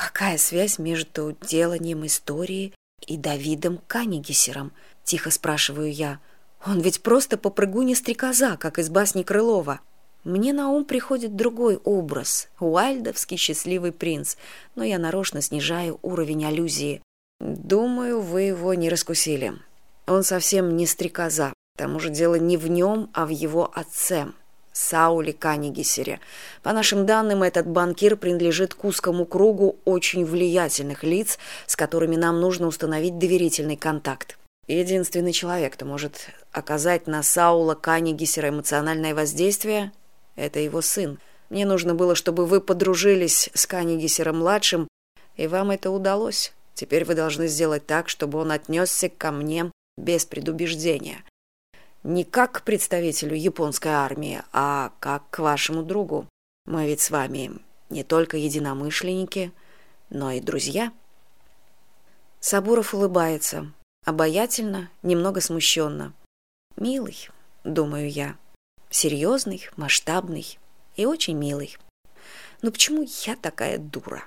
какая связь между деланием истории и давидом канигисером? Тихо спрашиваю я. Он ведь просто попрыгуня стрекоза как из басни крылова. Мне на ум приходит другой образ. Уайльдовский счастливый принц но я нарочно снижаю уровень аллюзии. Думаю вы его не раскусили. Он совсем не стрекоза. К тому же дело не в нем а в его отце сауле канигисере. По нашим данным этот банкир принадлежит к узкому кругу очень влиятельных лиц с которыми нам нужно установить доверительный контакт. Единственный человек кто может оказать на саула канигисера эмоциональное воздействие это его сын. Мне нужно было чтобы вы подружились с канигисером младшим и вам это удалось. Теперь вы должны сделать так чтобы он отнесся ко мне без предубеждения не как к представителю японской армии а как к вашему другу. Мы ведь с вами не только единомышленники но и друзья. Сабуров улыбается обаятельно немного смущенно. Милый думаю я серьезный масштабный и очень милый. Но почему я такая дура?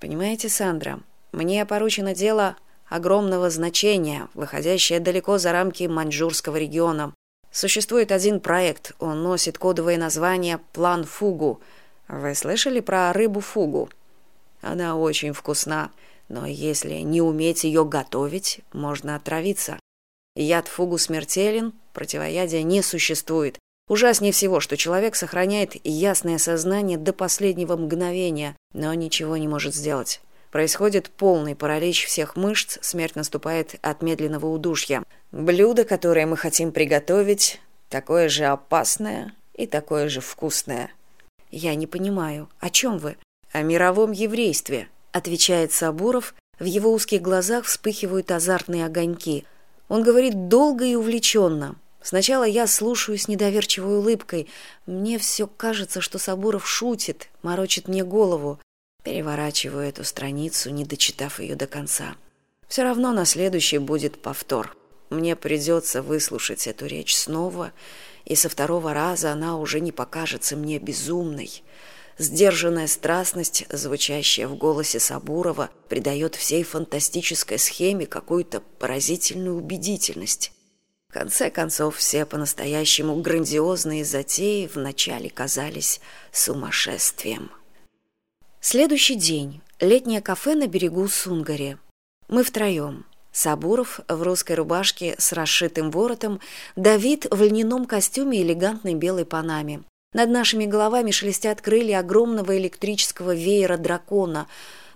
Понимаете сандра мне поручено дело огромного значения, выходящее далеко за рамки маньчжурского региона. Существует один проект, он носит кодовое название «План Фугу». Вы слышали про рыбу Фугу? Она очень вкусна, но если не уметь ее готовить, можно отравиться. Яд Фугу смертелен, противоядия не существует. Ужаснее всего, что человек сохраняет ясное сознание до последнего мгновения, но ничего не может сделать происходит полный паралич всех мышц смерть наступает от медленного удушья. Блюдо которое мы хотим приготовить такое же опасное и такое же вкусное. Я не понимаю о чем вы? О мировом еврействе отвечает сабуров. В его узких глазах вспыхивают азартные огоньки. Он говорит долго и увлеченно сначала я слушаю с недоверчивой улыбкой. Мне все кажется что сабуров шутит морочит мне голову переворачиваю эту страницу не дочитав ее до конца. Все равно на следующий будет повтор. Мне придется выслушать эту речь снова и со второго раза она уже не покажется мне безумной. Сдержанная страстность звучащая в голосе сабурова придает всей фантастической схеме какую то поразительную убедительность. В конце концов все по настоящему грандиозные затеи вначале казались сумасшествием следующий день. Летнее кафе на берегу сунгари. Мы втроем сабуров в русской рубашке с расшитым воротом давид в льняном костюме элегантной белой панаме. Над нашими головами шелестят крылья огромного электрического веера дракона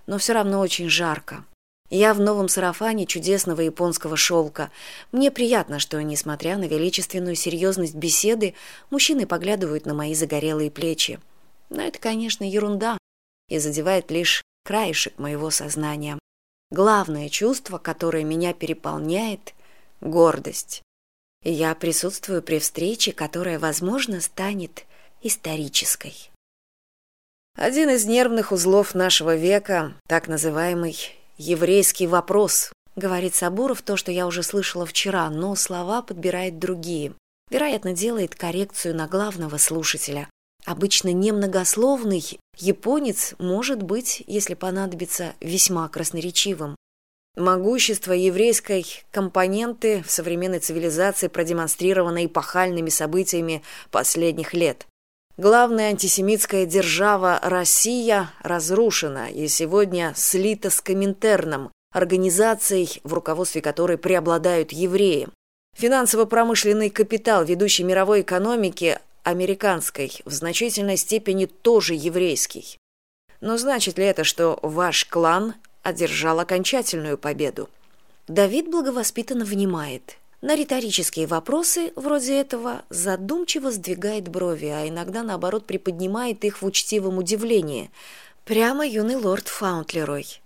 но все равно очень жарко. Я в новом сарафане чудесного японского шелка мне приятно что несмотря на величественную серьезность беседы мужчины поглядывают на мои загорелые плечи. Но это конечно ерунда и задевает лишь краешек моего сознания. Главное чувство, которое меня переполняет — гордость. И я присутствую при встрече, которая, возможно, станет исторической. Один из нервных узлов нашего века, так называемый «еврейский вопрос», говорит Сабуров то, что я уже слышала вчера, но слова подбирает другие. Вероятно, делает коррекцию на главного слушателя, Обычно немногословный японец может быть, если понадобится, весьма красноречивым. Могущество еврейской компоненты в современной цивилизации продемонстрировано эпохальными событиями последних лет. Главная антисемитская держава Россия разрушена и сегодня слита с Коминтерном, организацией, в руководстве которой преобладают евреи. Финансово-промышленный капитал ведущей мировой экономики американской в значительной степени тоже еврейский. Но значит ли это что ваш клан одержал окончательную победу? Давид благовоспитанно внимает. На риторические вопросы вроде этого задумчиво сдвигает брови а иногда наоборот приподнимает их в учтивом удивлении. Прямо юный лорд фаунтлерой.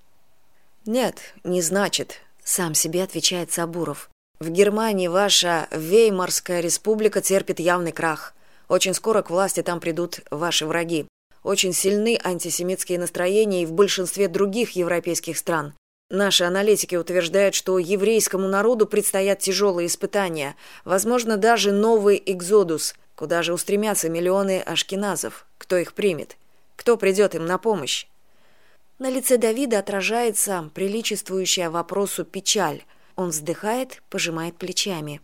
Нет не значит сам себе отвечает сабуров. В германии ваша веймарская республика терпит явный крах очень скоро к власти там придут ваши враги. Очень сильны антисемитские настроения и в большинстве других европейских стран. Наши аналитики утверждают, что еврейскому народу предстоят тяжелые испытания, возможно, даже новый экзодус, куда же устремятся миллионы ашкеназов. Кто их примет? Кто придет им на помощь? На лице Давида отражается приличествующая вопросу печаль. Он вздыхает, пожимает плечами.